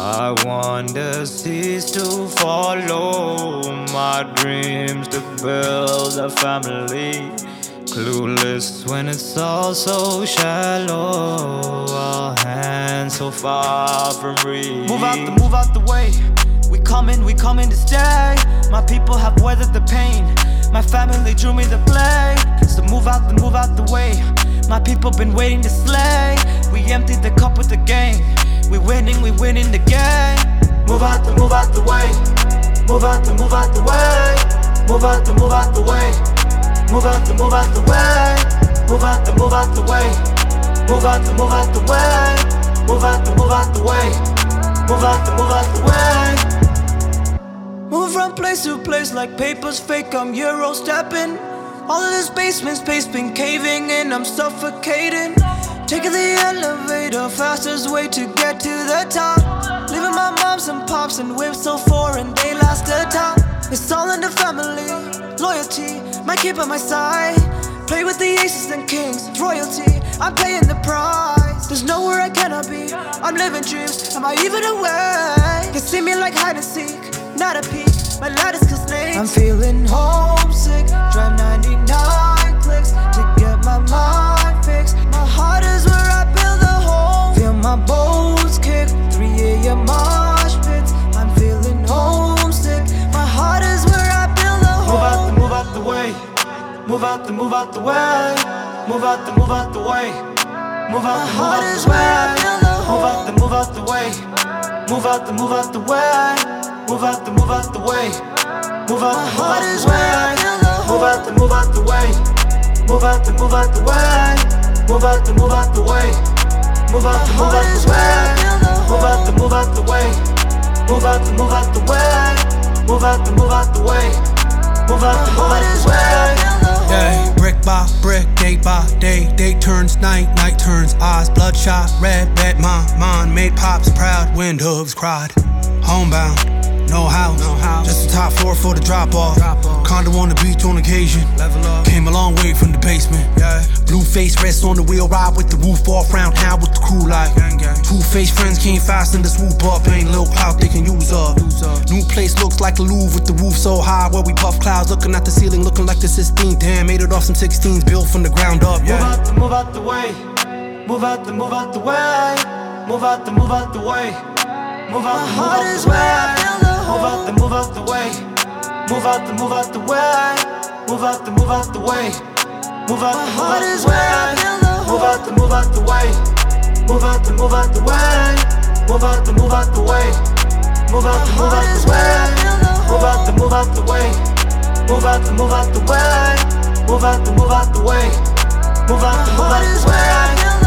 I want the seas to follow my dreams to build a family. Clueless when it's all so shallow. Our hands so far from reach. Move out the, move out the way. We coming, we coming to stay. My people have weathered the pain. My family drew me the play. So move out the, move out the way. My people been waiting to slay. We emptied the cup with the gang. We winning, we winning the game. Move out the, move out the way. Move out the, move out the way. Move out the, move out the way. Move out the, move out the way. Move out the, move out the way. Move out the, move out the way. Move out the, move out the way. Move out the, move out the way. Move from place to place like papers fake. I'm Euro stepping. All of this basement space been caving in. I'm suffocating. Taking the elevator, fastest way to get to the top. Leaving my moms and pops and whips so foreign, they last a time. It's all in the family, loyalty, my keep on my side. Play with the aces and kings, royalty, I'm paying the price. There's nowhere I cannot be, I'm living dreams, am I even awake? You see me like hide and seek, not a peek, my lattice can snake. I'm feeling homesick, drive 99 out the, move out the way. Move out the, move out the way. Move out the, move out the way. Move out the, move out the way. Move out the, move out the way. Move out the, move out the way. Move out the, move out the way. Move out the, move out the way. Move out the, move out the way. Move out the, move out the way. Move out the, move out the way. Move out the, move out the way. Move out the, move out the way. Move out the, move out the way. Move out the, move out the way. Yeah, brick by brick, day by day, day turns night, night turns. Eyes, bloodshot, red, red, my mind, made pops proud, wind hooves cried, homebound, no house, no house. just the top floor for the drop off, drop off. condo on the beach on occasion, level up, came a long way from the basement, yeah. blue face rests on the wheel, ride with the roof off, round town with the crew like, gang, gang. two face friends came fast in the swoop up, ain't little clout they can use up, use up. new place looks like the Louvre with the roof so high, where we puff clouds, looking at the ceiling, looking like the Sistine, damn, made it off some 16s, built from the ground up, yeah. Move out the, move out the way. Move out the, move out the way. Move out the, move out the way. Move out the, move out the way. Move out the, move out the way. Move out the, move out the way. Move out the, move out the way. Move out, my heart is where I feel the Move out the, move out the way. Move out the, move out the way. Move out the, move out the way. Move out the, move out the way. Move out the, move out the way. Move out the, move out the way. Move out the, move out the way. Move out the, move out the way.